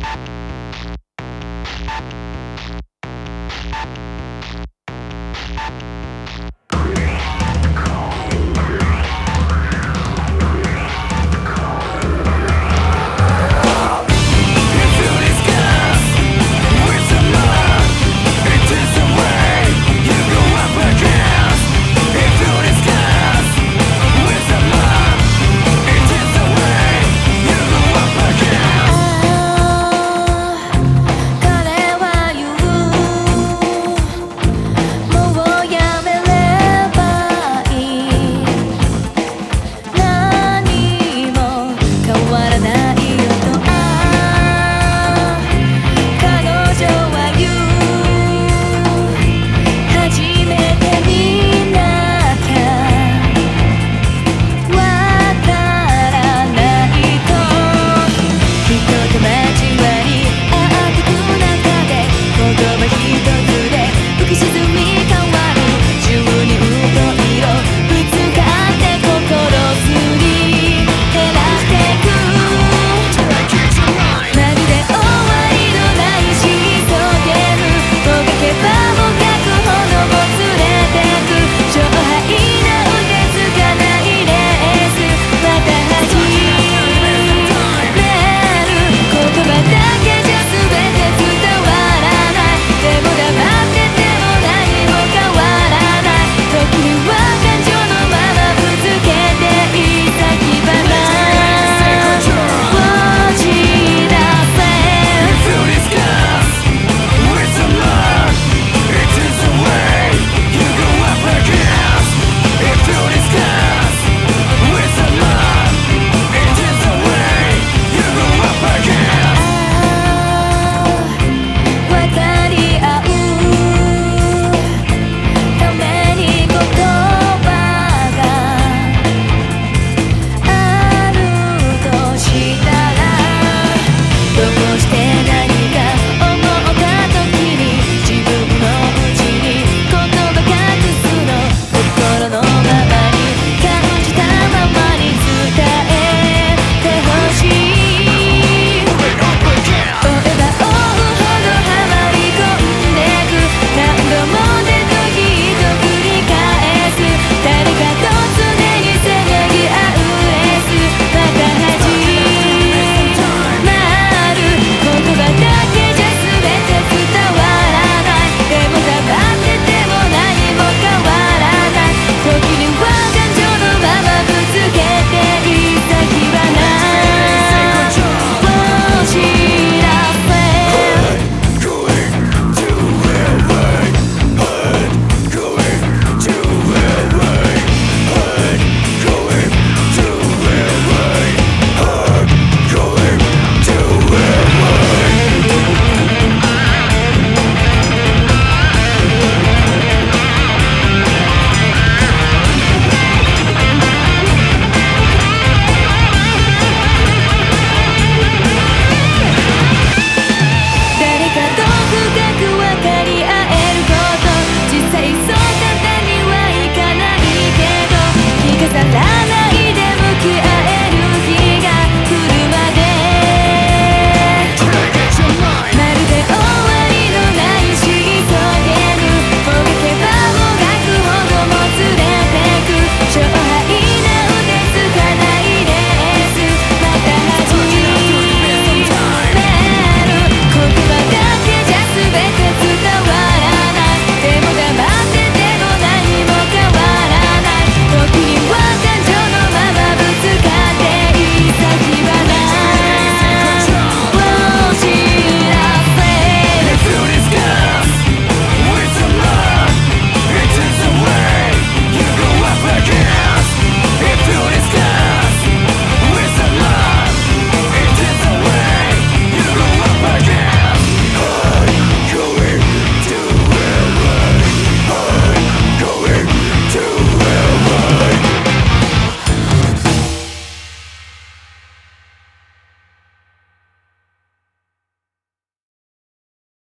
Yeah.